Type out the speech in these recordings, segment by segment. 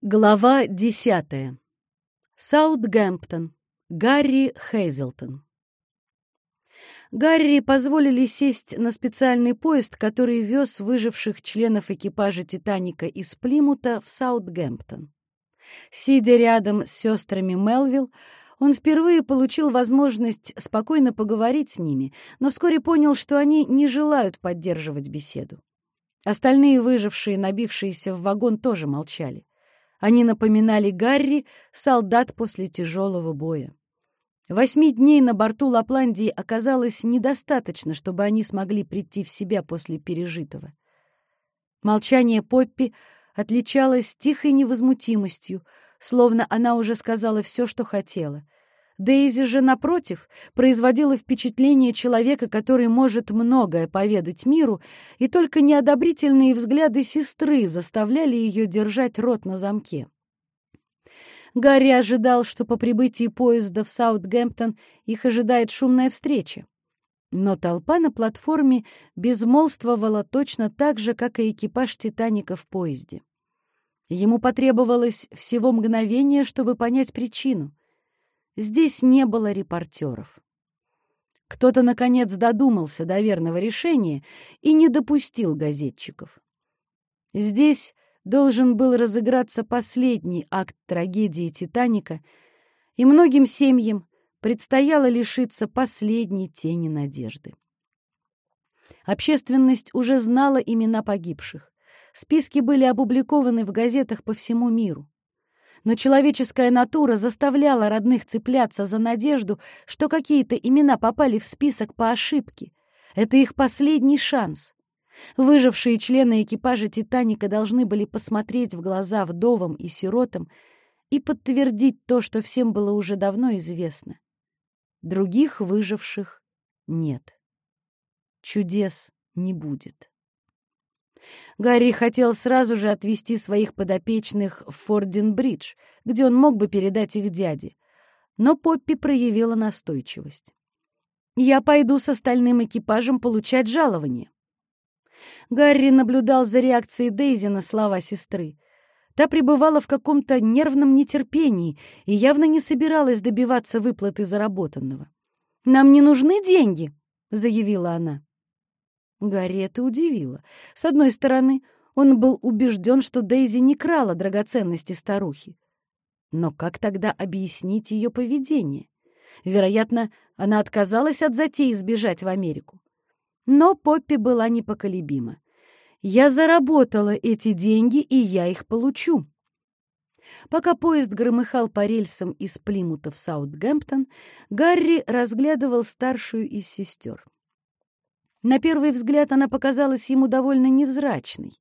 Глава десятая. Саутгемптон. Гарри Хейзелтон. Гарри позволили сесть на специальный поезд, который вез выживших членов экипажа «Титаника» из Плимута в Саутгемптон. Сидя рядом с сестрами Мелвилл, он впервые получил возможность спокойно поговорить с ними, но вскоре понял, что они не желают поддерживать беседу. Остальные выжившие, набившиеся в вагон, тоже молчали. Они напоминали Гарри, солдат после тяжелого боя. Восьми дней на борту Лапландии оказалось недостаточно, чтобы они смогли прийти в себя после пережитого. Молчание Поппи отличалось тихой невозмутимостью, словно она уже сказала все, что хотела — Дейзи же, напротив, производила впечатление человека, который может многое поведать миру, и только неодобрительные взгляды сестры заставляли ее держать рот на замке. Гарри ожидал, что по прибытии поезда в Саутгемптон их ожидает шумная встреча. Но толпа на платформе безмолвствовала точно так же, как и экипаж «Титаника» в поезде. Ему потребовалось всего мгновение, чтобы понять причину. Здесь не было репортеров. Кто-то, наконец, додумался до верного решения и не допустил газетчиков. Здесь должен был разыграться последний акт трагедии «Титаника», и многим семьям предстояло лишиться последней тени надежды. Общественность уже знала имена погибших. Списки были опубликованы в газетах по всему миру но человеческая натура заставляла родных цепляться за надежду, что какие-то имена попали в список по ошибке. Это их последний шанс. Выжившие члены экипажа «Титаника» должны были посмотреть в глаза вдовам и сиротам и подтвердить то, что всем было уже давно известно. Других выживших нет. Чудес не будет. Гарри хотел сразу же отвезти своих подопечных в Фордин-Бридж, где он мог бы передать их дяде. Но Поппи проявила настойчивость. «Я пойду с остальным экипажем получать жалование». Гарри наблюдал за реакцией Дейзи на слова сестры. Та пребывала в каком-то нервном нетерпении и явно не собиралась добиваться выплаты заработанного. «Нам не нужны деньги», — заявила она. Гарри это удивило. С одной стороны, он был убежден, что Дейзи не крала драгоценности старухи. Но как тогда объяснить ее поведение? Вероятно, она отказалась от затеи сбежать в Америку. Но Поппи была непоколебима. «Я заработала эти деньги, и я их получу». Пока поезд громыхал по рельсам из Плимута в Саутгемптон, Гарри разглядывал старшую из сестер. На первый взгляд она показалась ему довольно невзрачной.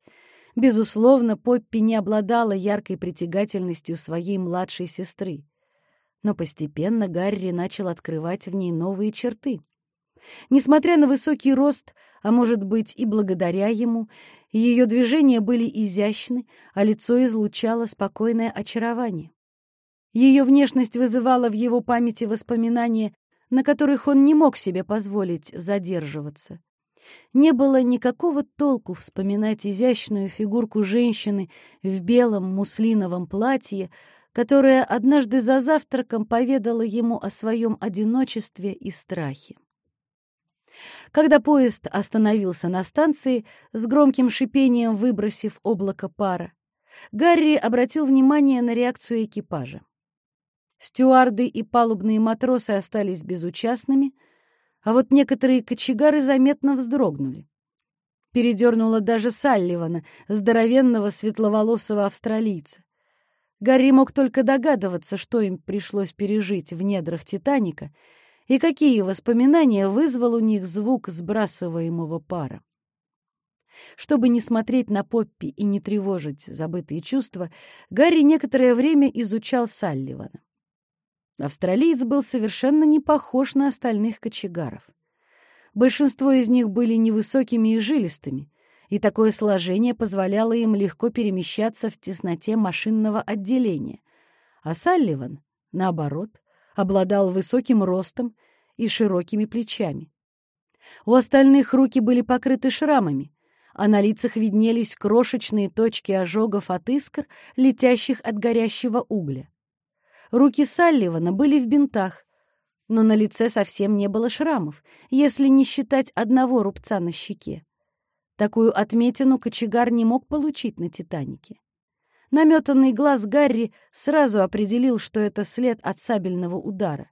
Безусловно, Поппи не обладала яркой притягательностью своей младшей сестры. Но постепенно Гарри начал открывать в ней новые черты. Несмотря на высокий рост, а может быть и благодаря ему, ее движения были изящны, а лицо излучало спокойное очарование. Ее внешность вызывала в его памяти воспоминания, на которых он не мог себе позволить задерживаться. Не было никакого толку вспоминать изящную фигурку женщины в белом муслиновом платье, которая однажды за завтраком поведала ему о своем одиночестве и страхе. Когда поезд остановился на станции, с громким шипением выбросив облако пара, Гарри обратил внимание на реакцию экипажа. Стюарды и палубные матросы остались безучастными — а вот некоторые кочегары заметно вздрогнули. Передернула даже Салливана, здоровенного светловолосого австралийца. Гарри мог только догадываться, что им пришлось пережить в недрах «Титаника» и какие воспоминания вызвал у них звук сбрасываемого пара. Чтобы не смотреть на Поппи и не тревожить забытые чувства, Гарри некоторое время изучал Салливана. Австралиец был совершенно не похож на остальных кочегаров. Большинство из них были невысокими и жилистыми, и такое сложение позволяло им легко перемещаться в тесноте машинного отделения. А Салливан, наоборот, обладал высоким ростом и широкими плечами. У остальных руки были покрыты шрамами, а на лицах виднелись крошечные точки ожогов от искр, летящих от горящего угля. Руки Салливана были в бинтах, но на лице совсем не было шрамов, если не считать одного рубца на щеке. Такую отметину кочегар не мог получить на «Титанике». Наметанный глаз Гарри сразу определил, что это след от сабельного удара.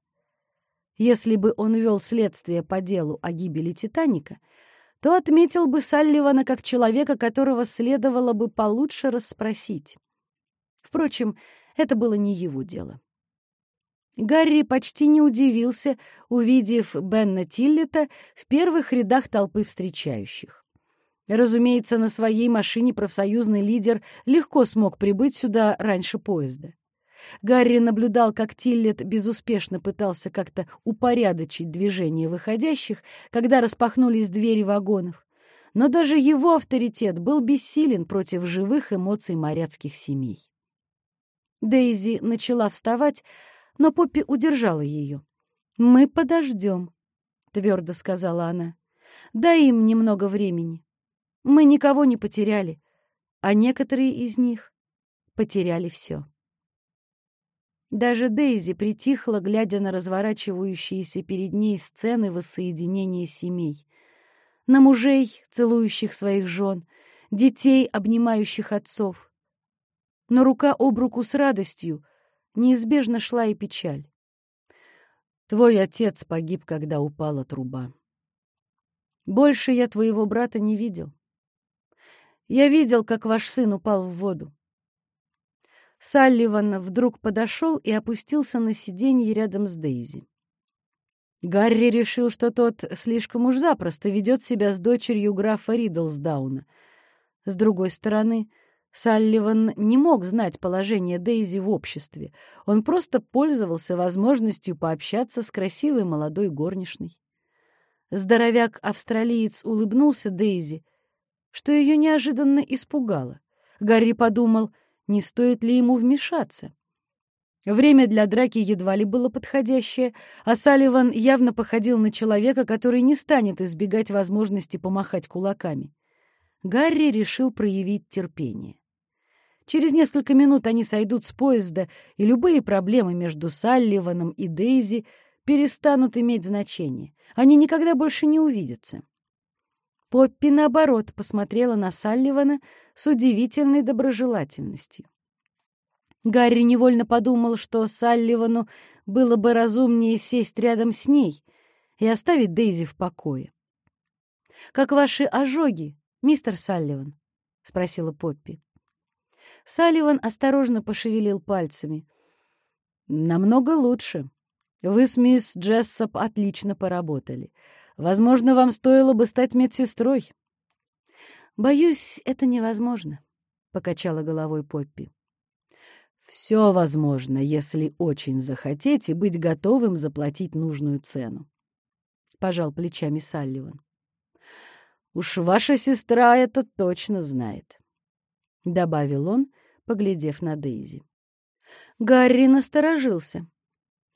Если бы он вел следствие по делу о гибели «Титаника», то отметил бы Салливана как человека, которого следовало бы получше расспросить. Впрочем, это было не его дело. Гарри почти не удивился, увидев Бенна Тиллета в первых рядах толпы встречающих. Разумеется, на своей машине профсоюзный лидер легко смог прибыть сюда раньше поезда. Гарри наблюдал, как Тиллет безуспешно пытался как-то упорядочить движение выходящих, когда распахнулись двери вагонов. Но даже его авторитет был бессилен против живых эмоций моряцких семей. Дейзи начала вставать, но Поппи удержала ее. «Мы подождем», — твердо сказала она. «Дай им немного времени. Мы никого не потеряли, а некоторые из них потеряли все». Даже Дейзи притихла, глядя на разворачивающиеся перед ней сцены воссоединения семей. На мужей, целующих своих жен, детей, обнимающих отцов. Но рука об руку с радостью — неизбежно шла и печаль. Твой отец погиб, когда упала труба. Больше я твоего брата не видел. Я видел, как ваш сын упал в воду. Салливан вдруг подошел и опустился на сиденье рядом с Дейзи. Гарри решил, что тот слишком уж запросто ведет себя с дочерью графа Ридлсдауна. С другой стороны, Салливан не мог знать положение Дейзи в обществе. Он просто пользовался возможностью пообщаться с красивой молодой горничной. Здоровяк-австралиец улыбнулся Дейзи, что ее неожиданно испугало. Гарри подумал, не стоит ли ему вмешаться. Время для драки едва ли было подходящее, а Салливан явно походил на человека, который не станет избегать возможности помахать кулаками. Гарри решил проявить терпение. Через несколько минут они сойдут с поезда, и любые проблемы между Салливаном и Дейзи перестанут иметь значение. Они никогда больше не увидятся. Поппи, наоборот, посмотрела на Салливана с удивительной доброжелательностью. Гарри невольно подумал, что Салливану было бы разумнее сесть рядом с ней и оставить Дейзи в покое. «Как ваши ожоги, мистер Салливан?» — спросила Поппи. Салливан осторожно пошевелил пальцами. «Намного лучше. Вы с мисс Джессоп отлично поработали. Возможно, вам стоило бы стать медсестрой». «Боюсь, это невозможно», — покачала головой Поппи. «Все возможно, если очень захотеть и быть готовым заплатить нужную цену», — пожал плечами Салливан. «Уж ваша сестра это точно знает», — добавил он, поглядев на Дейзи. Гарри насторожился.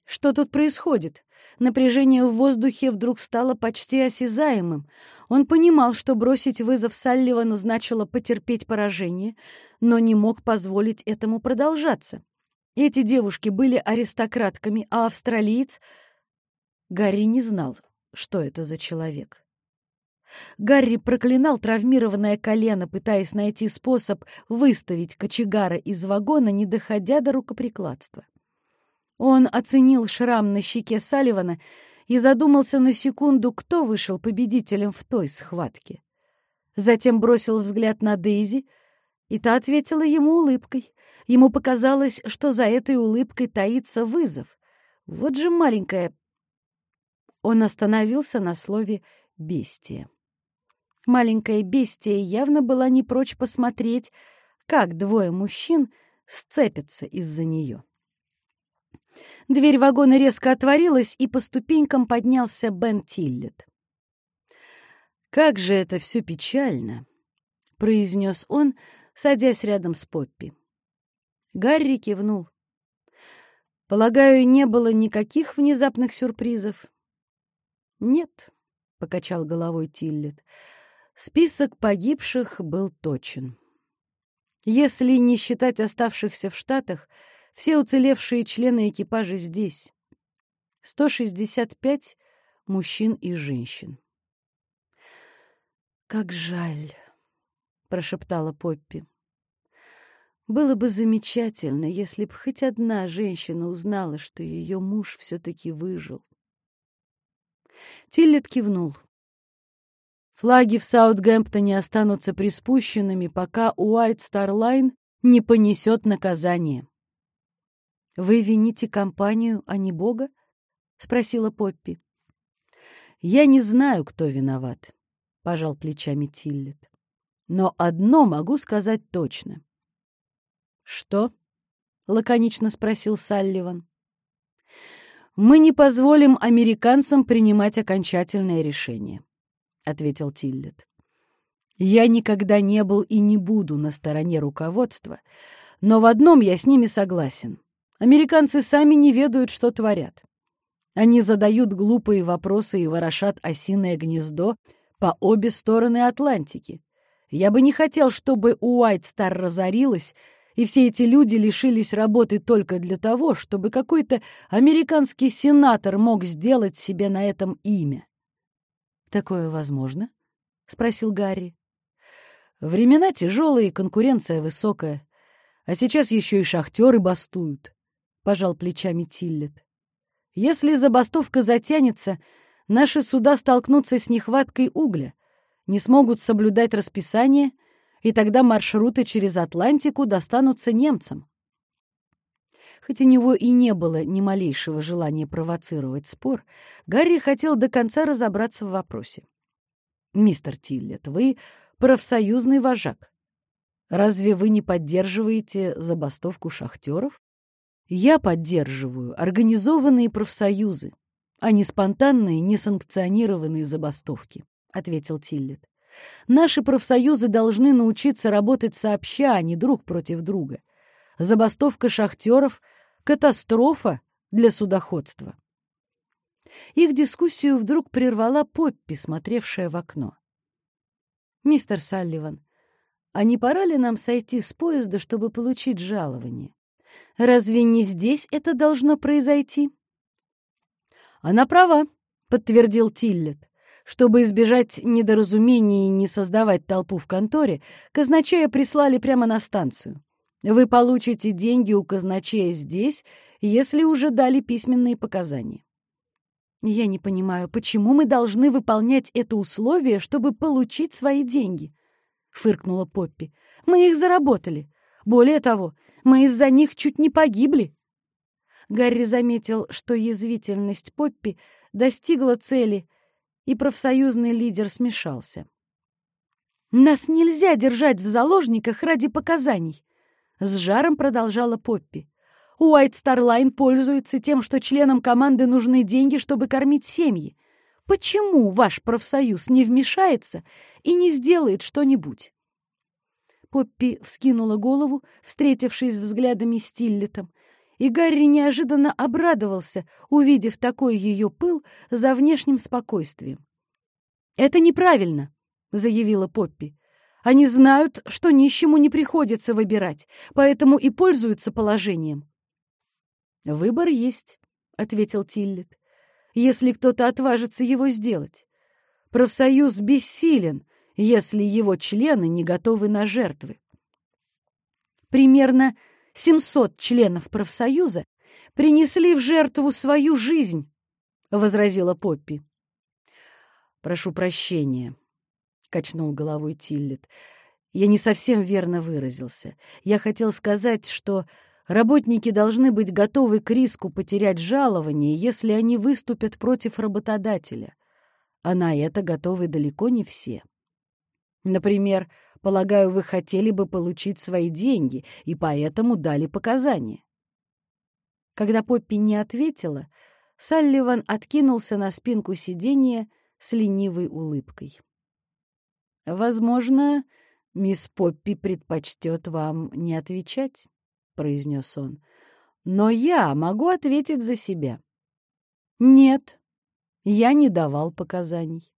Что тут происходит? Напряжение в воздухе вдруг стало почти осязаемым. Он понимал, что бросить вызов Салливану значило потерпеть поражение, но не мог позволить этому продолжаться. Эти девушки были аристократками, а австралиец... Гарри не знал, что это за человек. Гарри проклинал травмированное колено, пытаясь найти способ выставить кочегара из вагона, не доходя до рукоприкладства. Он оценил шрам на щеке Салливана и задумался на секунду, кто вышел победителем в той схватке. Затем бросил взгляд на Дейзи, и та ответила ему улыбкой. Ему показалось, что за этой улыбкой таится вызов. Вот же маленькая... Он остановился на слове «бестия». Маленькая бестия явно была не прочь посмотреть, как двое мужчин сцепятся из-за нее. Дверь вагона резко отворилась, и по ступенькам поднялся Бен Тиллет. «Как же это все печально!» — произнес он, садясь рядом с Поппи. Гарри кивнул. «Полагаю, не было никаких внезапных сюрпризов?» «Нет», — покачал головой Тиллет. Список погибших был точен. Если не считать оставшихся в Штатах, все уцелевшие члены экипажа здесь. 165 мужчин и женщин. «Как жаль», — прошептала Поппи. «Было бы замечательно, если б хоть одна женщина узнала, что ее муж все-таки выжил». Тиллет кивнул. Флаги в Саутгемптоне останутся приспущенными, пока Уайт Старлайн не понесет наказание. «Вы вините компанию, а не Бога?» — спросила Поппи. «Я не знаю, кто виноват», — пожал плечами Тиллет. «Но одно могу сказать точно». «Что?» — лаконично спросил Салливан. «Мы не позволим американцам принимать окончательное решение», — ответил Тиллет. «Я никогда не был и не буду на стороне руководства, но в одном я с ними согласен. Американцы сами не ведают, что творят. Они задают глупые вопросы и ворошат осиное гнездо по обе стороны Атлантики. Я бы не хотел, чтобы Уайт Стар разорилась, и все эти люди лишились работы только для того, чтобы какой-то американский сенатор мог сделать себе на этом имя. «Такое возможно?» — спросил Гарри. «Времена тяжелые, конкуренция высокая. А сейчас еще и шахтеры бастуют», — пожал плечами Тиллет. Если забастовка затянется, наши суда столкнутся с нехваткой угля, не смогут соблюдать расписание, и тогда маршруты через Атлантику достанутся немцам. Хоть у него и не было ни малейшего желания провоцировать спор, Гарри хотел до конца разобраться в вопросе. «Мистер Тиллет, вы профсоюзный вожак. Разве вы не поддерживаете забастовку шахтеров?» Я поддерживаю организованные профсоюзы, а не спонтанные, несанкционированные забастовки, — ответил Тиллет. Наши профсоюзы должны научиться работать сообща, а не друг против друга. Забастовка шахтеров — катастрофа для судоходства. Их дискуссию вдруг прервала Поппи, смотревшая в окно. «Мистер Салливан, а не пора ли нам сойти с поезда, чтобы получить жалование?» Разве не здесь это должно произойти? Она права, подтвердил Тиллет. Чтобы избежать недоразумений и не создавать толпу в конторе, казначея прислали прямо на станцию. Вы получите деньги у казначея здесь, если уже дали письменные показания. Я не понимаю, почему мы должны выполнять это условие, чтобы получить свои деньги? Фыркнула Поппи. Мы их заработали. Более того, мы из-за них чуть не погибли. Гарри заметил, что язвительность Поппи достигла цели, и профсоюзный лидер смешался. «Нас нельзя держать в заложниках ради показаний», — с жаром продолжала Поппи. «Уайт Старлайн пользуется тем, что членам команды нужны деньги, чтобы кормить семьи. Почему ваш профсоюз не вмешается и не сделает что-нибудь?» Поппи вскинула голову, встретившись взглядами с Тиллетом, и Гарри неожиданно обрадовался, увидев такой ее пыл за внешним спокойствием. «Это неправильно», — заявила Поппи. «Они знают, что нищему не приходится выбирать, поэтому и пользуются положением». «Выбор есть», — ответил Тиллет, — «если кто-то отважится его сделать. Профсоюз бессилен, если его члены не готовы на жертвы. Примерно 700 членов профсоюза принесли в жертву свою жизнь, — возразила Поппи. «Прошу прощения», — качнул головой Тиллет. «Я не совсем верно выразился. Я хотел сказать, что работники должны быть готовы к риску потерять жалование, если они выступят против работодателя. А на это готовы далеко не все». Например, полагаю, вы хотели бы получить свои деньги и поэтому дали показания. Когда Поппи не ответила, Салливан откинулся на спинку сиденья с ленивой улыбкой. «Возможно, мисс Поппи предпочтет вам не отвечать», — произнес он. «Но я могу ответить за себя». «Нет, я не давал показаний».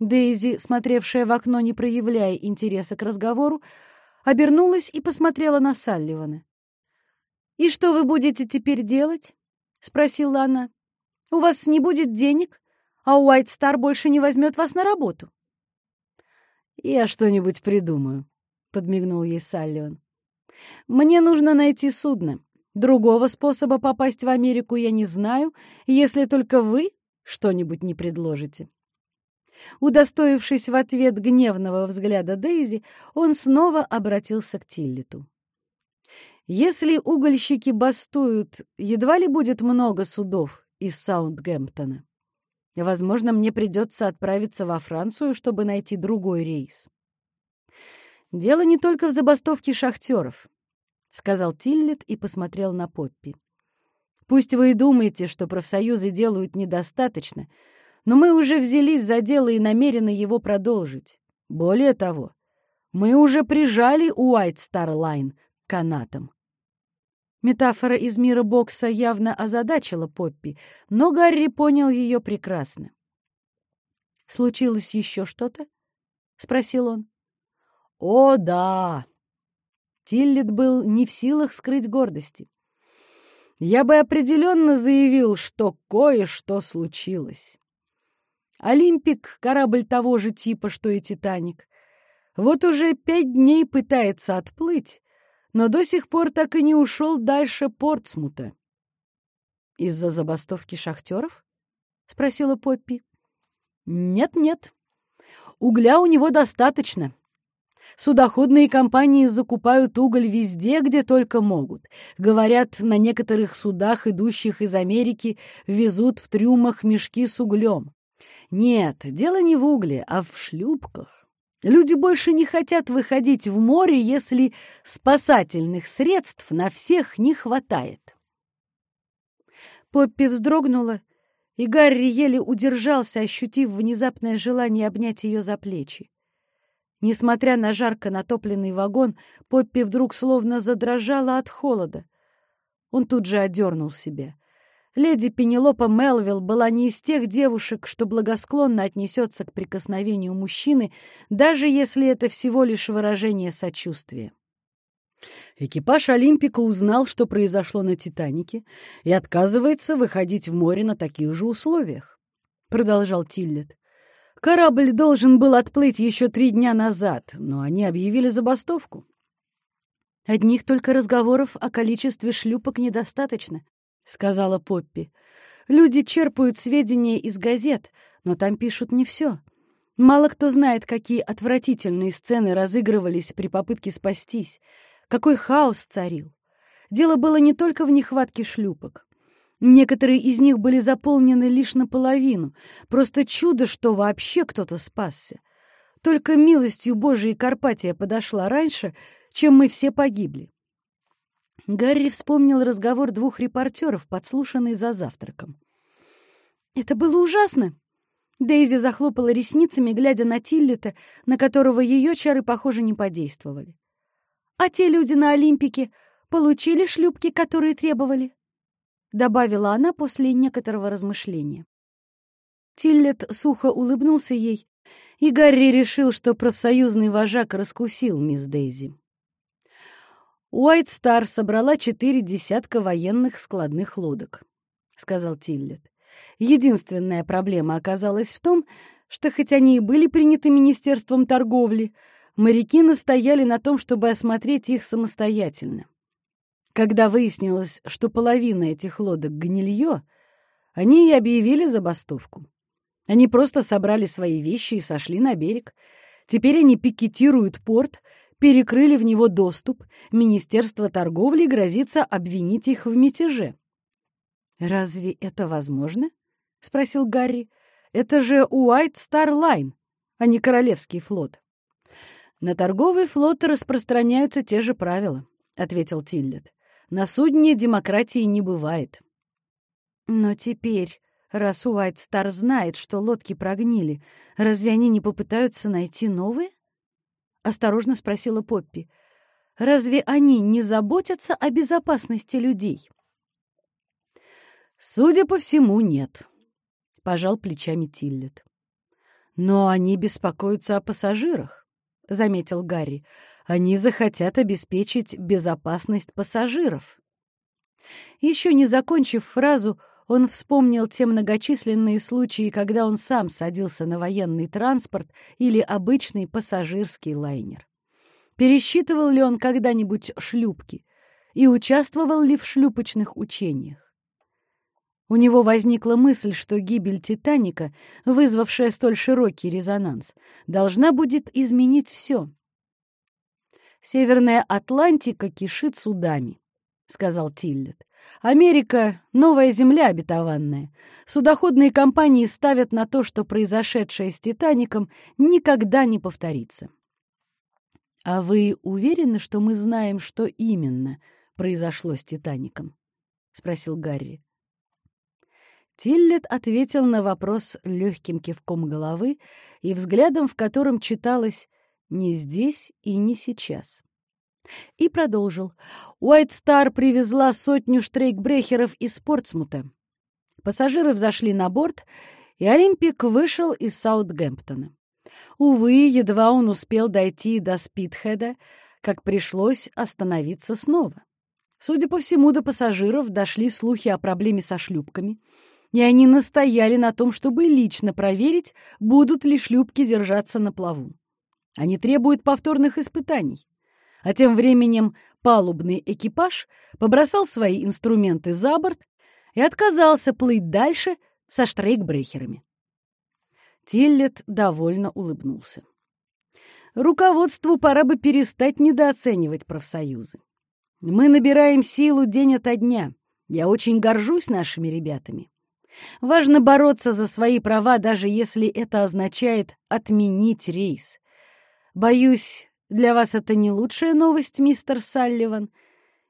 Дейзи, смотревшая в окно, не проявляя интереса к разговору, обернулась и посмотрела на Салливана. «И что вы будете теперь делать?» — спросила она. «У вас не будет денег, а Уайт Стар больше не возьмет вас на работу». «Я что-нибудь придумаю», — подмигнул ей Салливан. «Мне нужно найти судно. Другого способа попасть в Америку я не знаю, если только вы что-нибудь не предложите». Удостоившись в ответ гневного взгляда Дейзи, он снова обратился к Тиллиту. «Если угольщики бастуют, едва ли будет много судов из Саундгемптона. Возможно, мне придется отправиться во Францию, чтобы найти другой рейс». «Дело не только в забастовке шахтеров», — сказал Тиллит и посмотрел на Поппи. «Пусть вы и думаете, что профсоюзы делают недостаточно, — но мы уже взялись за дело и намерены его продолжить. Более того, мы уже прижали Уайт Стар Лайн к канатам. Метафора из мира бокса явно озадачила Поппи, но Гарри понял ее прекрасно. «Случилось еще что-то?» — спросил он. «О, да!» Тиллет был не в силах скрыть гордости. «Я бы определенно заявил, что кое-что случилось. Олимпик — корабль того же типа, что и Титаник. Вот уже пять дней пытается отплыть, но до сих пор так и не ушел дальше Портсмута. «Из-за забастовки шахтеров?» — спросила Поппи. «Нет-нет. Угля у него достаточно. Судоходные компании закупают уголь везде, где только могут. Говорят, на некоторых судах, идущих из Америки, везут в трюмах мешки с углем. Нет, дело не в угле, а в шлюпках. Люди больше не хотят выходить в море, если спасательных средств на всех не хватает. Поппи вздрогнула, и Гарри еле удержался, ощутив внезапное желание обнять ее за плечи. Несмотря на жарко натопленный вагон, Поппи вдруг словно задрожала от холода. Он тут же одернул себя. Леди Пенелопа Мелвилл была не из тех девушек, что благосклонно отнесется к прикосновению мужчины, даже если это всего лишь выражение сочувствия. Экипаж Олимпика узнал, что произошло на «Титанике», и отказывается выходить в море на таких же условиях, — продолжал Тиллет. Корабль должен был отплыть еще три дня назад, но они объявили забастовку. Одних только разговоров о количестве шлюпок недостаточно. — сказала Поппи. «Люди черпают сведения из газет, но там пишут не все. Мало кто знает, какие отвратительные сцены разыгрывались при попытке спастись, какой хаос царил. Дело было не только в нехватке шлюпок. Некоторые из них были заполнены лишь наполовину. Просто чудо, что вообще кто-то спасся. Только милостью Божией Карпатия подошла раньше, чем мы все погибли. Гарри вспомнил разговор двух репортеров, подслушанный за завтраком. «Это было ужасно!» Дейзи захлопала ресницами, глядя на Тиллета, на которого ее чары, похоже, не подействовали. «А те люди на Олимпике получили шлюпки, которые требовали?» Добавила она после некоторого размышления. Тиллет сухо улыбнулся ей, и Гарри решил, что профсоюзный вожак раскусил мисс Дейзи. Уайт Стар собрала четыре десятка военных складных лодок, — сказал Тиллет. Единственная проблема оказалась в том, что хоть они и были приняты Министерством торговли, моряки настояли на том, чтобы осмотреть их самостоятельно. Когда выяснилось, что половина этих лодок — гнилье, они и объявили забастовку. Они просто собрали свои вещи и сошли на берег. Теперь они пикетируют порт — перекрыли в него доступ, Министерство торговли грозится обвинить их в мятеже. «Разве это возможно?» — спросил Гарри. «Это же Уайт Стар Лайн, а не Королевский флот». «На торговый флот распространяются те же правила», — ответил Тиллет. «На судне демократии не бывает». «Но теперь, раз Уайт Стар знает, что лодки прогнили, разве они не попытаются найти новые?» Осторожно спросила Поппи. Разве они не заботятся о безопасности людей? Судя по всему, нет, пожал плечами Тиллет. «Но они беспокоятся о пассажирах», — заметил Гарри. «Они захотят обеспечить безопасность пассажиров». Еще не закончив фразу, он вспомнил те многочисленные случаи, когда он сам садился на военный транспорт или обычный пассажирский лайнер. Пересчитывал ли он когда-нибудь шлюпки и участвовал ли в шлюпочных учениях? У него возникла мысль, что гибель «Титаника», вызвавшая столь широкий резонанс, должна будет изменить все. «Северная Атлантика кишит судами», — сказал Тиллет. «Америка — новая земля обетованная. Судоходные компании ставят на то, что произошедшее с «Титаником» никогда не повторится». «А вы уверены, что мы знаем, что именно произошло с «Титаником»?» — спросил Гарри. Тиллет ответил на вопрос легким кивком головы и взглядом, в котором читалось «не здесь и не сейчас». И продолжил. Уайт Стар привезла сотню штрейкбрехеров из Портсмута. Пассажиры взошли на борт, и Олимпик вышел из Саутгемптона. Увы, едва он успел дойти до Спитхеда, как пришлось остановиться снова. Судя по всему, до пассажиров дошли слухи о проблеме со шлюпками — и они настояли на том, чтобы лично проверить, будут ли шлюпки держаться на плаву. Они требуют повторных испытаний. А тем временем палубный экипаж побросал свои инструменты за борт и отказался плыть дальше со штрейкбрехерами. Тиллет довольно улыбнулся. Руководству пора бы перестать недооценивать профсоюзы. Мы набираем силу день ото дня. Я очень горжусь нашими ребятами. Важно бороться за свои права, даже если это означает отменить рейс. Боюсь, для вас это не лучшая новость, мистер Салливан.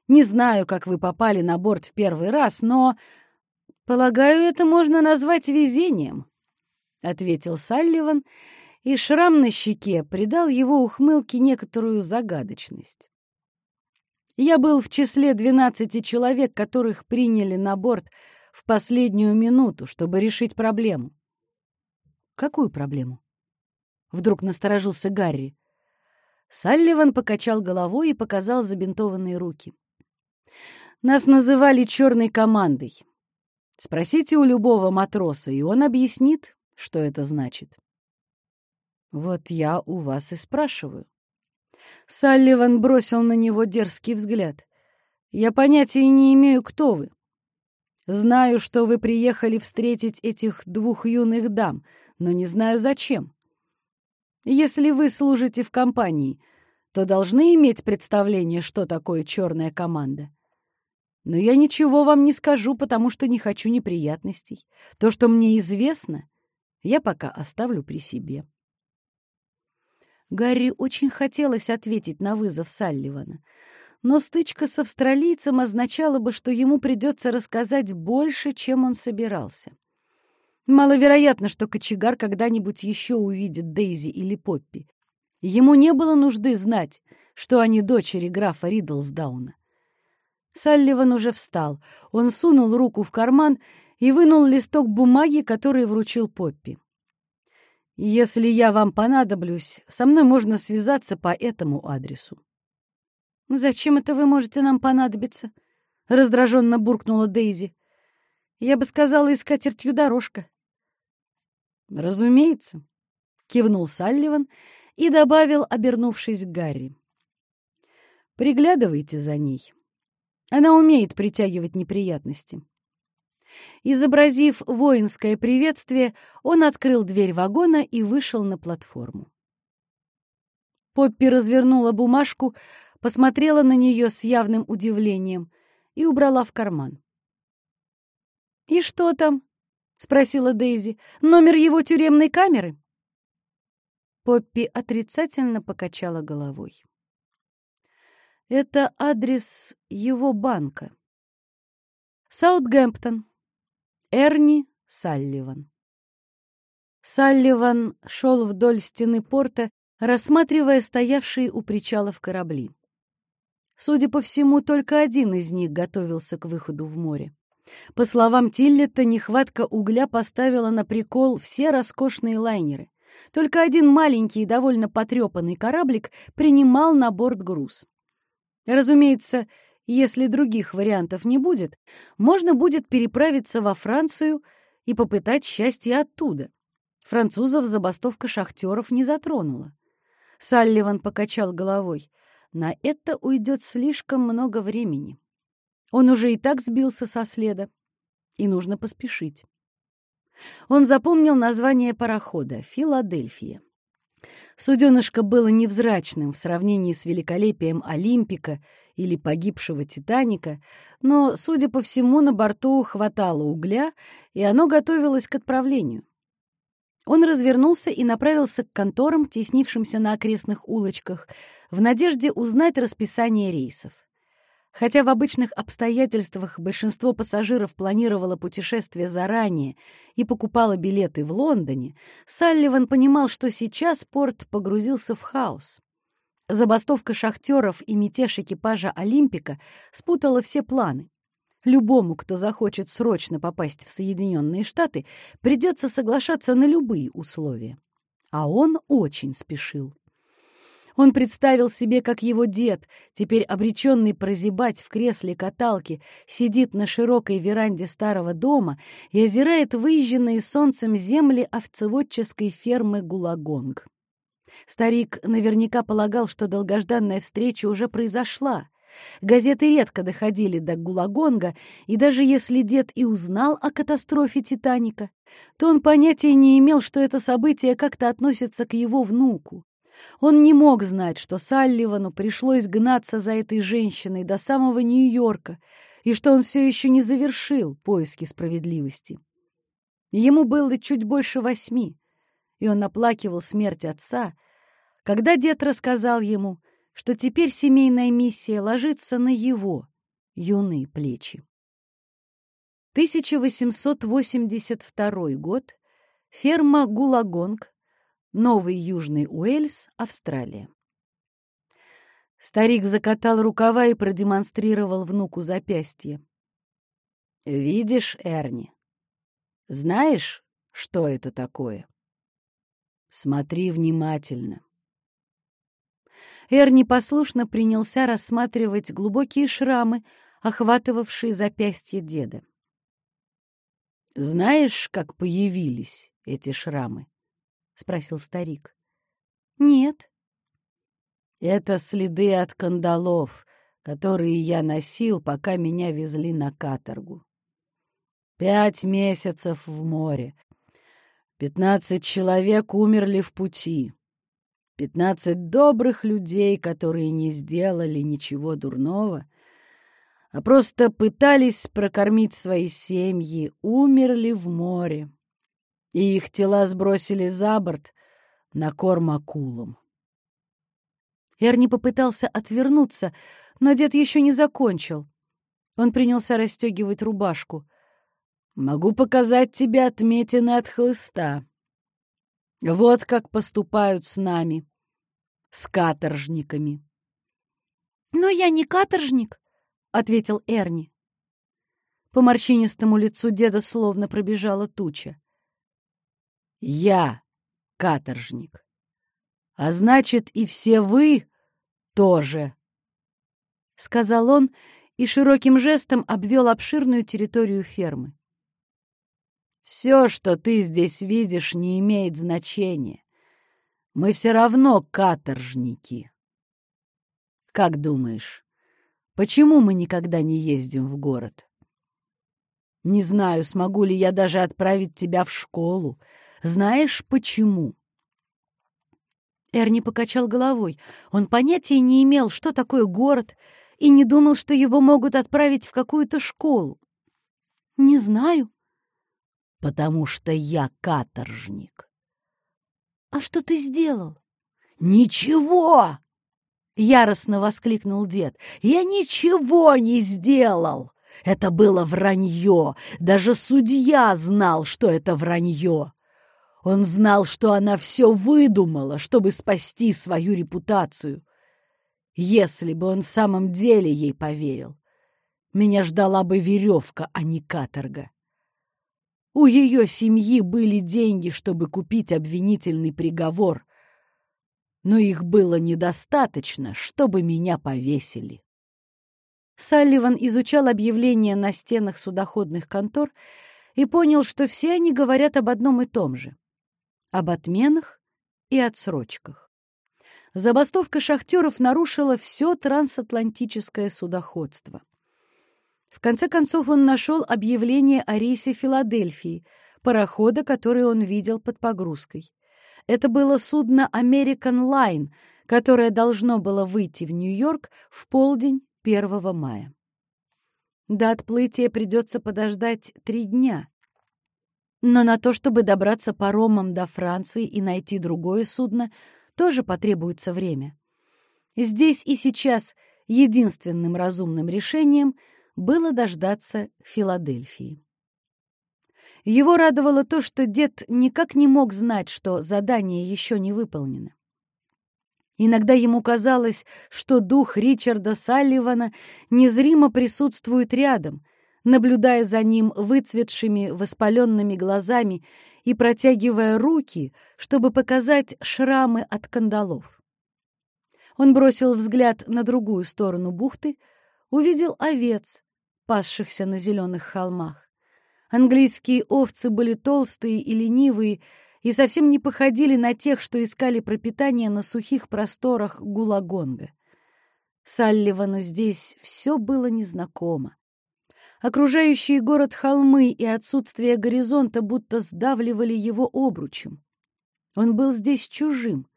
Не знаю, как вы попали на борт в первый раз, но, полагаю, это можно назвать везением, — ответил Салливан, и шрам на щеке придал его ухмылке некоторую загадочность. Я был в числе двенадцати человек, которых приняли на борт — в последнюю минуту, чтобы решить проблему. Какую проблему? Вдруг насторожился Гарри. Салливан покачал головой и показал забинтованные руки. Нас называли черной командой. Спросите у любого матроса, и он объяснит, что это значит. Вот я у вас и спрашиваю. Салливан бросил на него дерзкий взгляд. Я понятия не имею, кто вы. Знаю, что вы приехали встретить этих двух юных дам, но не знаю зачем. Если вы служите в компании, то должны иметь представление, что такое черная команда. Но я ничего вам не скажу, потому что не хочу неприятностей. То, что мне известно, я пока оставлю при себе. Гарри очень хотелось ответить на вызов Салливана — но стычка с австралийцем означала бы, что ему придется рассказать больше, чем он собирался. Маловероятно, что кочегар когда-нибудь еще увидит Дейзи или Поппи. Ему не было нужды знать, что они дочери графа Ридлсдауна. Салливан уже встал. Он сунул руку в карман и вынул листок бумаги, который вручил Поппи. «Если я вам понадоблюсь, со мной можно связаться по этому адресу». «Зачем это вы можете нам понадобиться?» — раздраженно буркнула Дейзи. «Я бы сказала, и скатертью дорожка». «Разумеется», — кивнул Салливан и добавил, обернувшись к Гарри. «Приглядывайте за ней. Она умеет притягивать неприятности». Изобразив воинское приветствие, он открыл дверь вагона и вышел на платформу. Поппи развернула бумажку, посмотрела на нее с явным удивлением и убрала в карман. «И что там?» — спросила Дейзи. «Номер его тюремной камеры?» Поппи отрицательно покачала головой. «Это адрес его банка. Саутгемптон. Эрни Салливан». Салливан шел вдоль стены порта, рассматривая стоявшие у причалов корабли. Судя по всему, только один из них готовился к выходу в море. По словам Тиллета, нехватка угля поставила на прикол все роскошные лайнеры. Только один маленький и довольно потрепанный кораблик принимал на борт груз. Разумеется, если других вариантов не будет, можно будет переправиться во Францию и попытать счастье оттуда. Французов забастовка шахтеров не затронула. Салливан покачал головой. На это уйдет слишком много времени. Он уже и так сбился со следа, и нужно поспешить. Он запомнил название парохода — «Филадельфия». Суденышко было невзрачным в сравнении с великолепием Олимпика или погибшего Титаника, но, судя по всему, на борту хватало угля, и оно готовилось к отправлению. Он развернулся и направился к конторам, теснившимся на окрестных улочках, в надежде узнать расписание рейсов. Хотя в обычных обстоятельствах большинство пассажиров планировало путешествие заранее и покупало билеты в Лондоне, Салливан понимал, что сейчас порт погрузился в хаос. Забастовка шахтеров и мятеж экипажа «Олимпика» спутала все планы. Любому, кто захочет срочно попасть в Соединенные Штаты, придется соглашаться на любые условия. А он очень спешил. Он представил себе, как его дед, теперь обреченный прозябать в кресле каталки, сидит на широкой веранде старого дома и озирает выезженные солнцем земли овцеводческой фермы Гулагонг. Старик наверняка полагал, что долгожданная встреча уже произошла. Газеты редко доходили до Гулагонга, и даже если дед и узнал о катастрофе «Титаника», то он понятия не имел, что это событие как-то относится к его внуку. Он не мог знать, что Салливану пришлось гнаться за этой женщиной до самого Нью-Йорка, и что он все еще не завершил поиски справедливости. Ему было чуть больше восьми, и он оплакивал смерть отца, когда дед рассказал ему, что теперь семейная миссия ложится на его юные плечи. 1882 год. Ферма Гулагонг, Новый Южный Уэльс, Австралия. Старик закатал рукава и продемонстрировал внуку запястье. «Видишь, Эрни? Знаешь, что это такое? Смотри внимательно». Эрни послушно принялся рассматривать глубокие шрамы, охватывавшие запястье деда. «Знаешь, как появились эти шрамы?» — спросил старик. «Нет». «Это следы от кандалов, которые я носил, пока меня везли на каторгу. Пять месяцев в море. Пятнадцать человек умерли в пути. Пятнадцать добрых людей, которые не сделали ничего дурного, а просто пытались прокормить свои семьи, умерли в море и их тела сбросили за борт на корм акулам. Эрни попытался отвернуться, но дед еще не закончил. Он принялся расстегивать рубашку. «Могу показать тебе отметины от хлыста. Вот как поступают с нами, с каторжниками». «Но я не каторжник», — ответил Эрни. По морщинистому лицу деда словно пробежала туча. Я каторжник. А значит, и все вы тоже, — сказал он и широким жестом обвел обширную территорию фермы. Все, что ты здесь видишь, не имеет значения. Мы все равно каторжники. Как думаешь, почему мы никогда не ездим в город? Не знаю, смогу ли я даже отправить тебя в школу, знаешь почему?» Эрни покачал головой. Он понятия не имел, что такое город, и не думал, что его могут отправить в какую-то школу. «Не знаю». «Потому что я каторжник». «А что ты сделал?» «Ничего!» — яростно воскликнул дед. «Я ничего не сделал! Это было вранье! Даже судья знал, что это вранье! Он знал, что она все выдумала, чтобы спасти свою репутацию. Если бы он в самом деле ей поверил, меня ждала бы веревка, а не каторга. У ее семьи были деньги, чтобы купить обвинительный приговор, но их было недостаточно, чтобы меня повесили. Салливан изучал объявления на стенах судоходных контор и понял, что все они говорят об одном и том же — об отменах и отсрочках. Забастовка шахтеров нарушила все трансатлантическое судоходство. В конце концов он нашел объявление о рейсе Филадельфии, парохода, который он видел под погрузкой. Это было судно American Line, которое должно было выйти в Нью-Йорк в полдень 1 мая. До отплытия придется подождать три дня. Но на то, чтобы добраться паромом до Франции и найти другое судно, тоже потребуется время. Здесь и сейчас единственным разумным решением было дождаться Филадельфии. Его радовало то, что дед никак не мог знать, что задание еще не выполнено. Иногда ему казалось, что дух Ричарда Салливана незримо присутствует рядом, наблюдая за ним выцветшими, воспаленными глазами и протягивая руки, чтобы показать шрамы от кандалов. Он бросил взгляд на другую сторону бухты, увидел овец, пасшихся на зеленых холмах. Английские овцы были толстые и ленивые, и совсем не походили на тех, что искали пропитание на сухих просторах Гулагонга. Салливану здесь все было незнакомо. Окружающие город холмы и отсутствие горизонта будто сдавливали его обручем. Он был здесь чужим.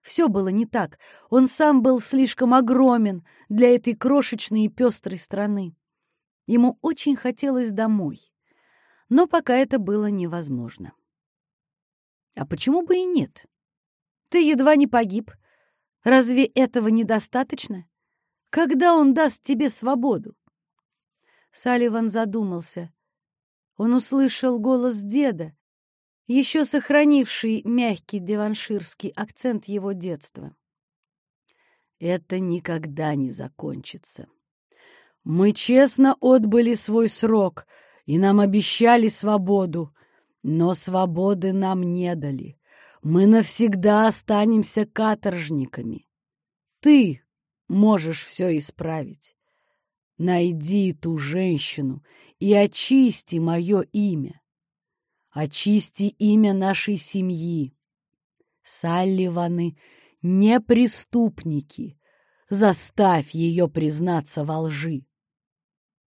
Все было не так. Он сам был слишком огромен для этой крошечной и пестрой страны. Ему очень хотелось домой. Но пока это было невозможно. А почему бы и нет? Ты едва не погиб. Разве этого недостаточно? Когда он даст тебе свободу? Салливан задумался. Он услышал голос деда, еще сохранивший мягкий деванширский акцент его детства. «Это никогда не закончится. Мы честно отбыли свой срок, и нам обещали свободу, но свободы нам не дали. Мы навсегда останемся каторжниками. Ты можешь все исправить. Найди ту женщину и очисти мое имя. Очисти имя нашей семьи. Салливаны — не преступники. Заставь ее признаться во лжи.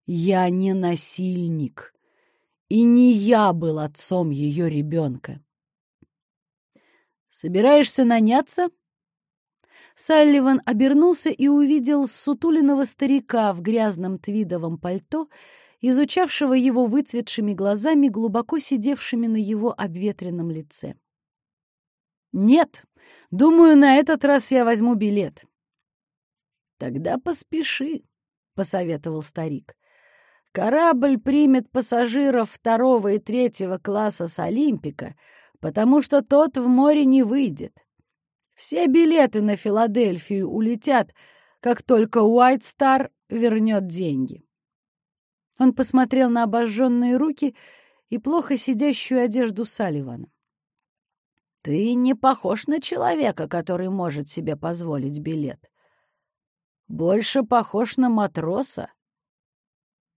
Я не насильник, и не я был отцом ее ребенка. «Собираешься наняться?» Салливан обернулся и увидел сутуленного старика в грязном твидовом пальто, изучавшего его выцветшими глазами, глубоко сидевшими на его обветренном лице. «Нет, думаю, на этот раз я возьму билет». «Тогда поспеши», — посоветовал старик. «Корабль примет пассажиров второго и третьего класса с Олимпика, потому что тот в море не выйдет. Все билеты на Филадельфию улетят, как только Уайт Стар вернет деньги. Он посмотрел на обожженные руки и плохо сидящую одежду Салливана. «Ты не похож на человека, который может себе позволить билет. Больше похож на матроса».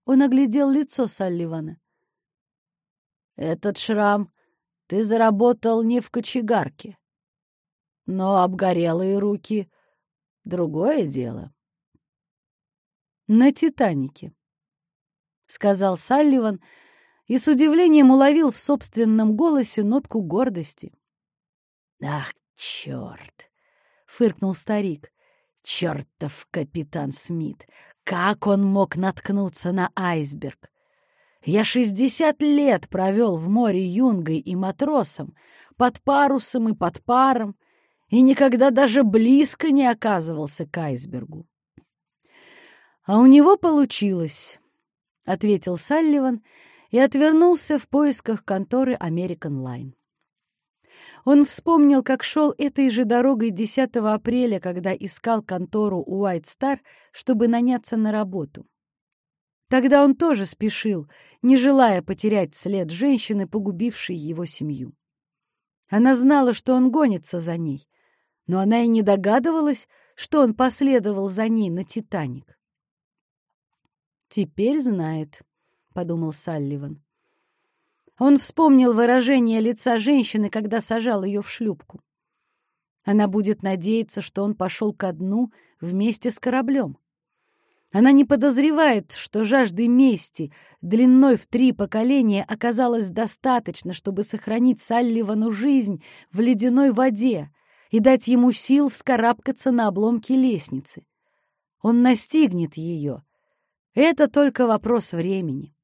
Он оглядел лицо Салливана. «Этот шрам ты заработал не в кочегарке. Но обгорелые руки — другое дело. «На «Титанике», — сказал Салливан и с удивлением уловил в собственном голосе нотку гордости. «Ах, черт!» — фыркнул старик. «Чертов капитан Смит! Как он мог наткнуться на айсберг? Я шестьдесят лет провел в море юнгой и матросом, под парусом и под паром, и никогда даже близко не оказывался к айсбергу. «А у него получилось», — ответил Салливан и отвернулся в поисках конторы American Line. Он вспомнил, как шел этой же дорогой 10 апреля, когда искал контору White Star, чтобы наняться на работу. Тогда он тоже спешил, не желая потерять след женщины, погубившей его семью. Она знала, что он гонится за ней, но она и не догадывалась, что он последовал за ней на «Титаник». «Теперь знает», — подумал Салливан. Он вспомнил выражение лица женщины, когда сажал ее в шлюпку. Она будет надеяться, что он пошел ко дну вместе с кораблем. Она не подозревает, что жажды мести длиной в три поколения оказалось достаточно, чтобы сохранить Салливану жизнь в ледяной воде и дать ему сил вскарабкаться на обломки лестницы. Он настигнет ее. Это только вопрос времени.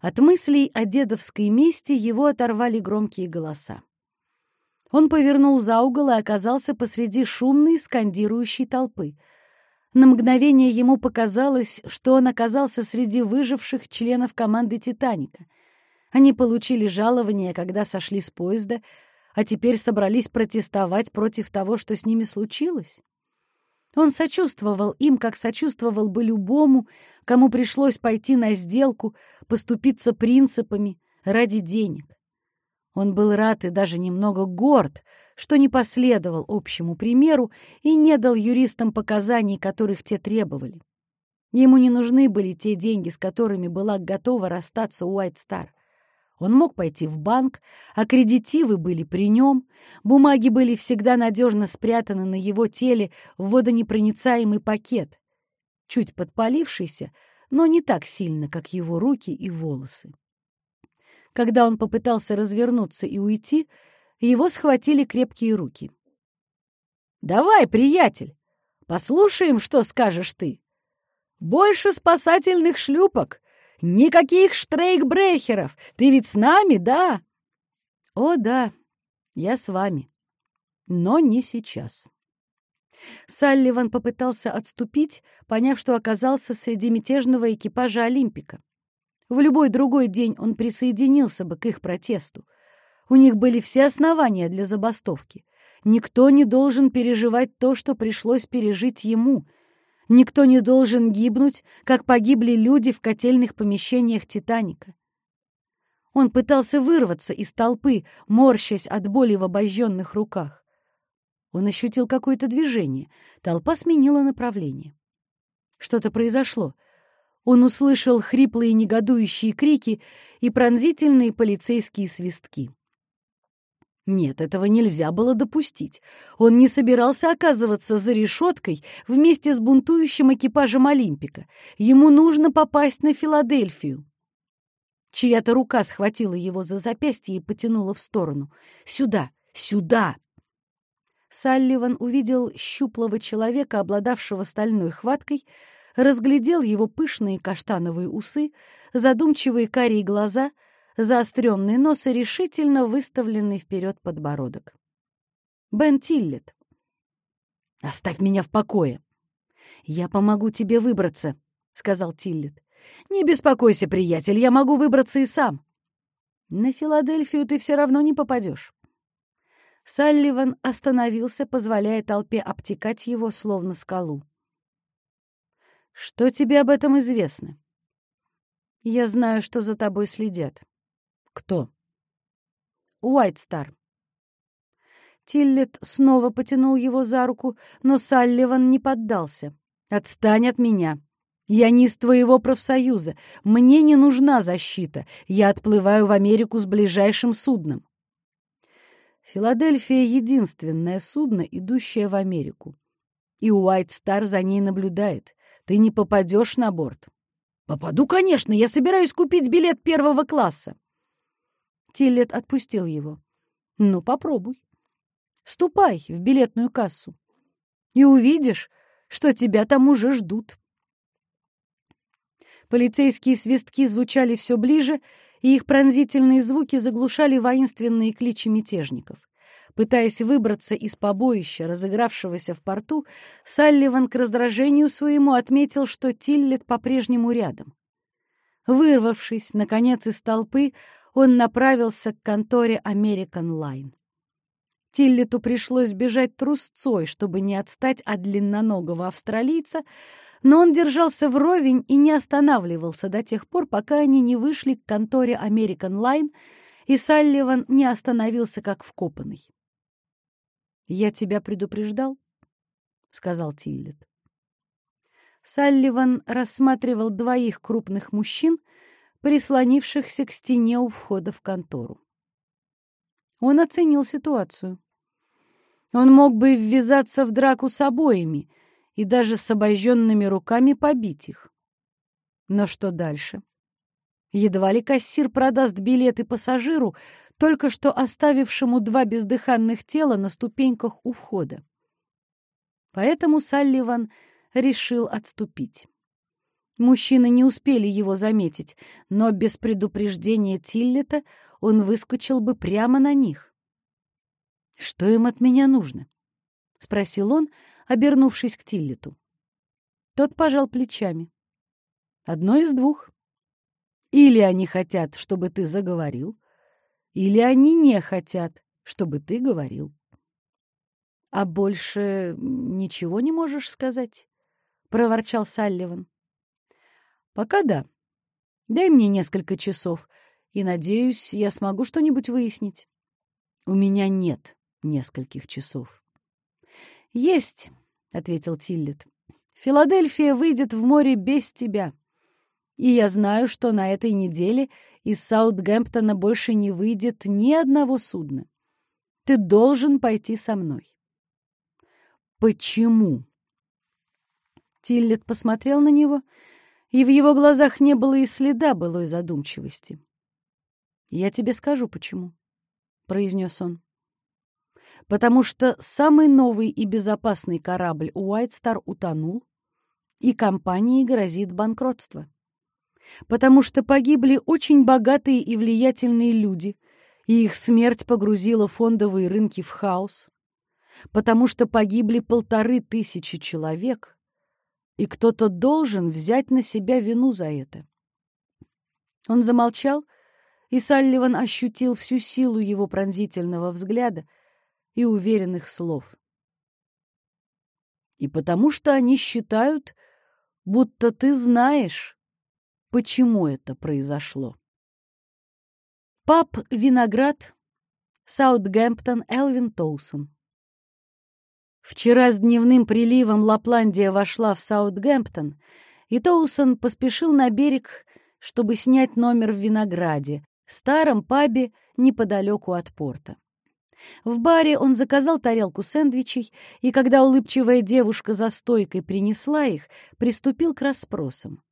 От мыслей о дедовской мести его оторвали громкие голоса. Он повернул за угол и оказался посреди шумной скандирующей толпы. На мгновение ему показалось, что он оказался среди выживших членов команды «Титаника». Они получили жалование, когда сошли с поезда, а теперь собрались протестовать против того, что с ними случилось. Он сочувствовал им, как сочувствовал бы любому, кому пришлось пойти на сделку, поступиться принципами ради денег. Он был рад и даже немного горд, что не последовал общему примеру и не дал юристам показаний, которых те требовали. Ему не нужны были те деньги, с которыми была готова расстаться Уайт Стар. Он мог пойти в банк, аккредитивы были при нем, бумаги были всегда надежно спрятаны на его теле в водонепроницаемый пакет, чуть подпалившийся, но не так сильно, как его руки и волосы. Когда он попытался развернуться и уйти, его схватили крепкие руки. «Давай, приятель, послушаем, что скажешь ты. Больше спасательных шлюпок, Никаких штрейкбрехеров! Ты ведь с нами, да?» «О, да, я с вами. Но не сейчас». Салливан попытался отступить, поняв, что оказался среди мятежного экипажа «Олимпика». В любой другой день он присоединился бы к их протесту. У них были все основания для забастовки. Никто не должен переживать то, что пришлось пережить ему — Никто не должен гибнуть, как погибли люди в котельных помещениях «Титаника». Он пытался вырваться из толпы, морщась от боли в обожженных руках. Он ощутил какое-то движение. Толпа сменила направление. Что-то произошло. Он услышал хриплые негодующие крики и пронзительные полицейские свистки. Нет, этого нельзя было допустить. Он не собирался оказываться за решеткой вместе с бунтующим экипажем Олимпика. Ему нужно попасть на Филадельфию. Чья-то рука схватила его за запястье и потянула в сторону. «Сюда! Сюда!» Салливан увидел щуплого человека, обладавшего стальной хваткой, разглядел его пышные каштановые усы, задумчивые карие глаза — заостренный нос и решительно выставленный вперед подбородок. Бен Тиллет. «Оставь меня в покое!» «Я помогу тебе выбраться», — сказал Тиллет. «Не беспокойся, приятель, я могу выбраться и сам». «На Филадельфию ты все равно не попадешь». Салливан остановился, позволяя толпе обтекать его, словно скалу. «Что тебе об этом известно?» «Я знаю, что за тобой следят». «Кто?» «Уайт Стар». Тиллет снова потянул его за руку, но Салливан не поддался. «Отстань от меня. Я не из твоего профсоюза. Мне не нужна защита. Я отплываю в Америку с ближайшим судном». Филадельфия — единственное судно, идущее в Америку. И Уайт Стар за ней наблюдает. Ты не попадешь на борт. «Попаду, конечно. Я собираюсь купить билет первого класса». Тиллет отпустил его. «Ну, попробуй. Ступай в билетную кассу и увидишь, что тебя там уже ждут». Полицейские свистки звучали все ближе, и их пронзительные звуки заглушали воинственные кличи мятежников. Пытаясь выбраться из побоища, разыгравшегося в порту, Салливан к раздражению своему отметил, что Тиллет по-прежнему рядом. Вырвавшись, наконец, из толпы, он направился к конторе American Line. Тиллету пришлось бежать трусцой, чтобы не отстать от длинноногого австралийца, но он держался вровень и не останавливался до тех пор, пока они не вышли к конторе American Line, и Салливан не остановился как вкопанный. «Я тебя предупреждал?» — сказал Тиллет. Салливан рассматривал двоих крупных мужчин, прислонившихся к стене у входа в контору. Он оценил ситуацию. Он мог бы ввязаться в драку с обоими и даже с обожженными руками побить их. Но что дальше? Едва ли кассир продаст билеты пассажиру, только что оставившему два бездыханных тела на ступеньках у входа. Поэтому Салливан решил отступить. Мужчины не успели его заметить, но без предупреждения Тиллета он выскочил бы прямо на них. «Что им от меня нужно?» — спросил он, обернувшись к Тиллету. Тот пожал плечами. «Одно из двух. Или они хотят, чтобы ты заговорил, или они не хотят, чтобы ты говорил. А больше ничего не можешь сказать?» — проворчал Салливан. «Пока да. Дай мне несколько часов, и, надеюсь, я смогу что-нибудь выяснить. У меня нет нескольких часов». «Есть», — ответил Тиллет. «Филадельфия выйдет в море без тебя. И я знаю, что на этой неделе из Саутгемптона больше не выйдет ни одного судна. Ты должен пойти со мной». «Почему?» Тиллет посмотрел на него, и в его глазах не было и следа былой задумчивости. «Я тебе скажу, почему», — произнес он. «Потому что самый новый и безопасный корабль Star утонул, и компании грозит банкротство. Потому что погибли очень богатые и влиятельные люди, и их смерть погрузила фондовые рынки в хаос. Потому что погибли полторы тысячи человек — и кто-то должен взять на себя вину за это. Он замолчал, и Салливан ощутил всю силу его пронзительного взгляда и уверенных слов. И потому что они считают, будто ты знаешь, почему это произошло. Пап Виноград, Саутгемптон, Элвин Тоусон. Вчера с дневным приливом Лапландия вошла в Саутгемптон, и Тоусон поспешил на берег, чтобы снять номер в Винограде, старом пабе неподалеку от порта. В баре он заказал тарелку сэндвичей, и когда улыбчивая девушка за стойкой принесла их, приступил к расспросам.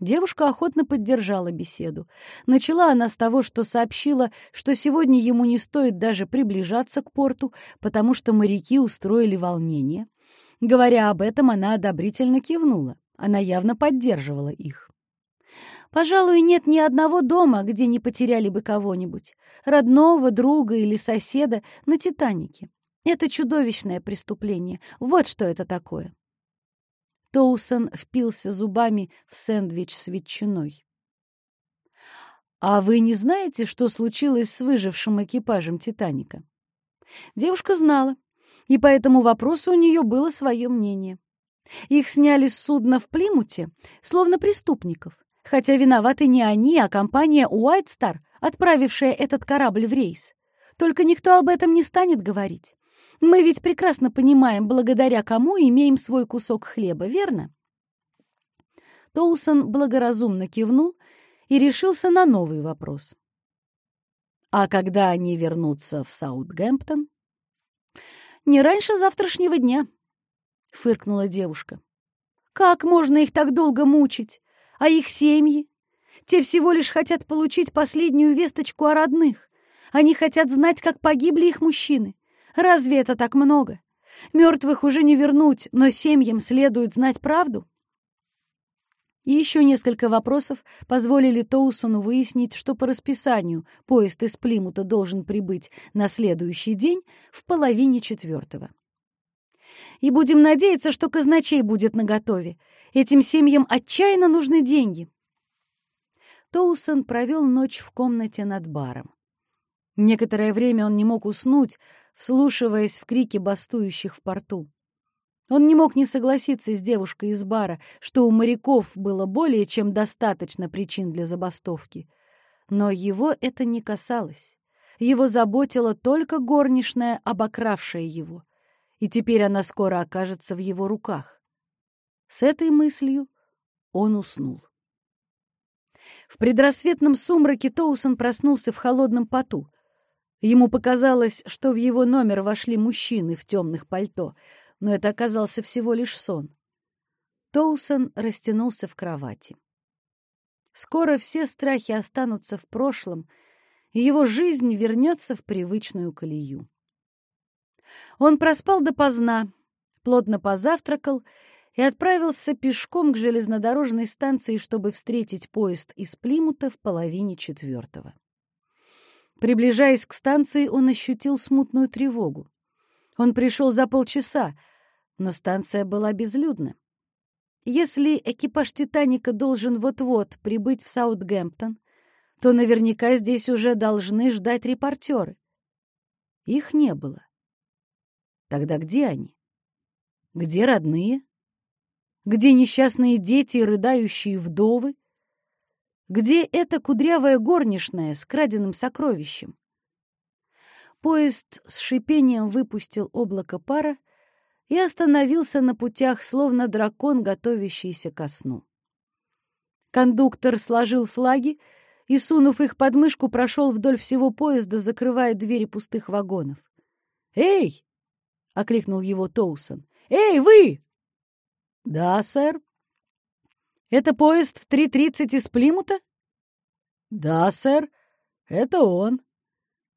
Девушка охотно поддержала беседу. Начала она с того, что сообщила, что сегодня ему не стоит даже приближаться к порту, потому что моряки устроили волнение. Говоря об этом, она одобрительно кивнула. Она явно поддерживала их. Пожалуй, нет ни одного дома, где не потеряли бы кого-нибудь, родного, друга или соседа, на «Титанике». Это чудовищное преступление. Вот что это такое. Тоусон впился зубами в сэндвич с ветчиной. «А вы не знаете, что случилось с выжившим экипажем «Титаника»?» Девушка знала, и по этому вопросу у нее было свое мнение. Их сняли с судна в Плимуте, словно преступников, хотя виноваты не они, а компания «Уайтстар», отправившая этот корабль в рейс. Только никто об этом не станет говорить. Мы ведь прекрасно понимаем, благодаря кому имеем свой кусок хлеба, верно?» Тоусон благоразумно кивнул и решился на новый вопрос. «А когда они вернутся в Саутгемптон?» «Не раньше завтрашнего дня», — фыркнула девушка. «Как можно их так долго мучить? А их семьи? Те всего лишь хотят получить последнюю весточку о родных. Они хотят знать, как погибли их мужчины. Разве это так много? Мертвых уже не вернуть, но семьям следует знать правду. И еще несколько вопросов позволили Тоусону выяснить, что по расписанию поезд из Плимута должен прибыть на следующий день в половине четвертого. И будем надеяться, что казначей будет наготове. Этим семьям отчаянно нужны деньги. Тоусон провел ночь в комнате над баром. Некоторое время он не мог уснуть, вслушиваясь в крики бастующих в порту. Он не мог не согласиться с девушкой из бара, что у моряков было более чем достаточно причин для забастовки. Но его это не касалось. Его заботила только горничная, обокравшая его. И теперь она скоро окажется в его руках. С этой мыслью он уснул. В предрассветном сумраке Тоусон проснулся в холодном поту. Ему показалось, что в его номер вошли мужчины в темных пальто, но это оказался всего лишь сон. Тоусон растянулся в кровати. Скоро все страхи останутся в прошлом, и его жизнь вернется в привычную колею. Он проспал допоздна, плотно позавтракал и отправился пешком к железнодорожной станции, чтобы встретить поезд из Плимута в половине четвертого. Приближаясь к станции, он ощутил смутную тревогу. Он пришел за полчаса, но станция была безлюдна. Если экипаж «Титаника» должен вот-вот прибыть в Саутгемптон, то наверняка здесь уже должны ждать репортеры. Их не было. Тогда где они? Где родные? Где несчастные дети и рыдающие вдовы? Где эта кудрявая горничная с краденным сокровищем? Поезд с шипением выпустил облако пара и остановился на путях, словно дракон, готовящийся ко сну. Кондуктор сложил флаги и, сунув их под мышку, прошел вдоль всего поезда, закрывая двери пустых вагонов. «Эй!» — окликнул его Тоусон. «Эй, вы!» «Да, сэр». «Это поезд в 3.30 из Плимута?» «Да, сэр, это он.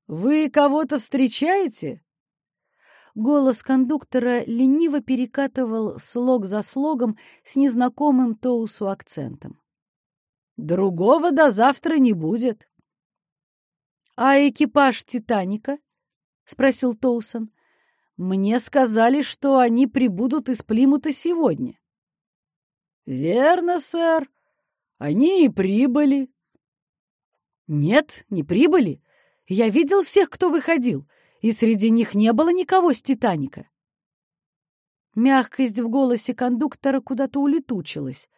Вы кого-то встречаете?» Голос кондуктора лениво перекатывал слог за слогом с незнакомым Тоусу акцентом. «Другого до завтра не будет». «А экипаж «Титаника»?» — спросил Тоусон. Мне сказали, что они прибудут из Плимута сегодня. — Верно, сэр. Они и прибыли. — Нет, не прибыли. Я видел всех, кто выходил, и среди них не было никого с «Титаника». Мягкость в голосе кондуктора куда-то улетучилась.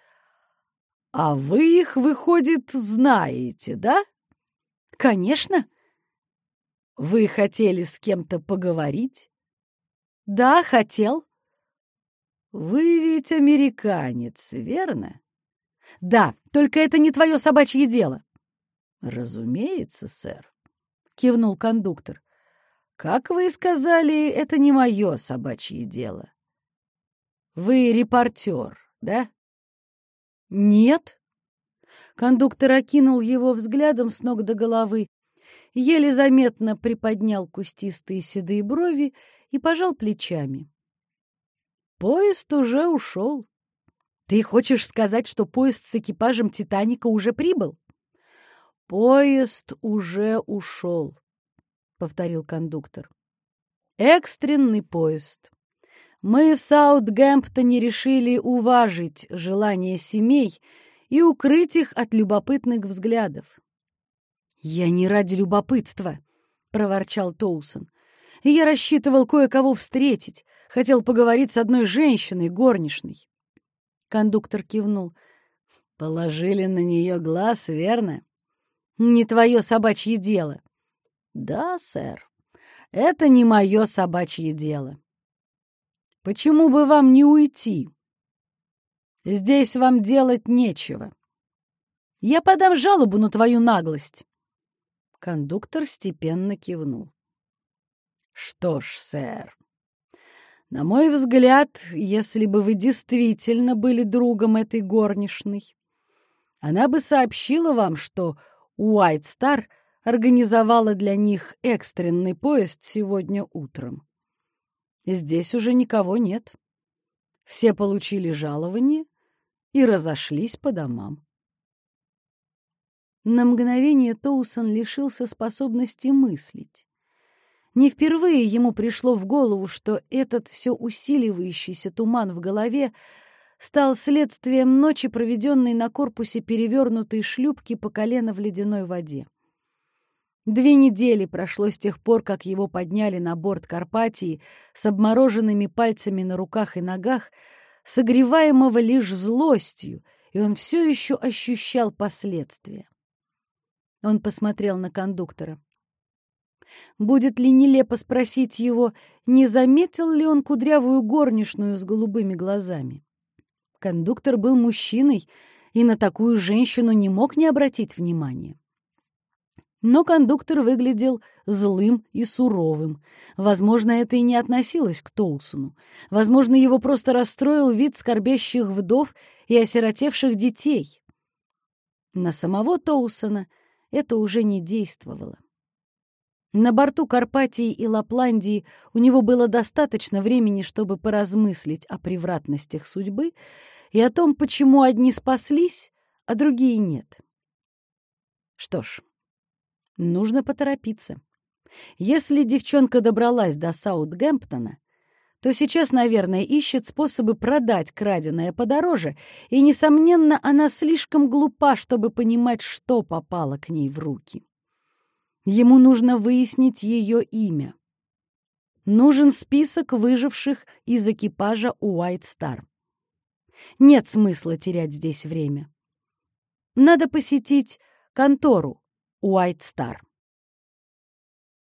— А вы их, выходит, знаете, да? — Конечно. — Вы хотели с кем-то поговорить? Да, хотел. Вы ведь американец, верно? Да, только это не твое собачье дело. Разумеется, сэр, кивнул кондуктор. Как вы сказали, это не мое собачье дело. Вы репортер, да? Нет. Кондуктор окинул его взглядом с ног до головы, еле заметно приподнял кустистые седые брови и пожал плечами. Поезд уже ушел. Ты хочешь сказать, что поезд с экипажем «Титаника» уже прибыл? Поезд уже ушел, — повторил кондуктор. Экстренный поезд. Мы в Саутгемптоне решили уважить желание семей и укрыть их от любопытных взглядов. «Я не ради любопытства», — проворчал Тоусон я рассчитывал кое-кого встретить, хотел поговорить с одной женщиной, горничной. Кондуктор кивнул. Положили на нее глаз, верно? Не твое собачье дело. Да, сэр, это не мое собачье дело. Почему бы вам не уйти? Здесь вам делать нечего. Я подам жалобу на твою наглость. Кондуктор степенно кивнул. Что ж, сэр, на мой взгляд, если бы вы действительно были другом этой горничной, она бы сообщила вам, что Уайт Стар организовала для них экстренный поезд сегодня утром. Здесь уже никого нет. Все получили жалование и разошлись по домам. На мгновение Тоусон лишился способности мыслить. Не впервые ему пришло в голову, что этот все усиливающийся туман в голове стал следствием ночи, проведенной на корпусе перевернутой шлюпки по колено в ледяной воде. Две недели прошло с тех пор, как его подняли на борт Карпатии с обмороженными пальцами на руках и ногах, согреваемого лишь злостью, и он все еще ощущал последствия. Он посмотрел на кондуктора. Будет ли нелепо спросить его, не заметил ли он кудрявую горничную с голубыми глазами? Кондуктор был мужчиной и на такую женщину не мог не обратить внимания. Но кондуктор выглядел злым и суровым. Возможно, это и не относилось к Тоусону. Возможно, его просто расстроил вид скорбящих вдов и осиротевших детей. На самого Тоусона это уже не действовало. На борту Карпатии и Лапландии у него было достаточно времени, чтобы поразмыслить о превратностях судьбы и о том, почему одни спаслись, а другие нет. Что ж, Нужно поторопиться. Если девчонка добралась до Саутгемптона, то сейчас, наверное, ищет способы продать краденое подороже, и, несомненно, она слишком глупа, чтобы понимать, что попало к ней в руки. Ему нужно выяснить ее имя. Нужен список выживших из экипажа Уайт Стар. Нет смысла терять здесь время. Надо посетить контору, White Star.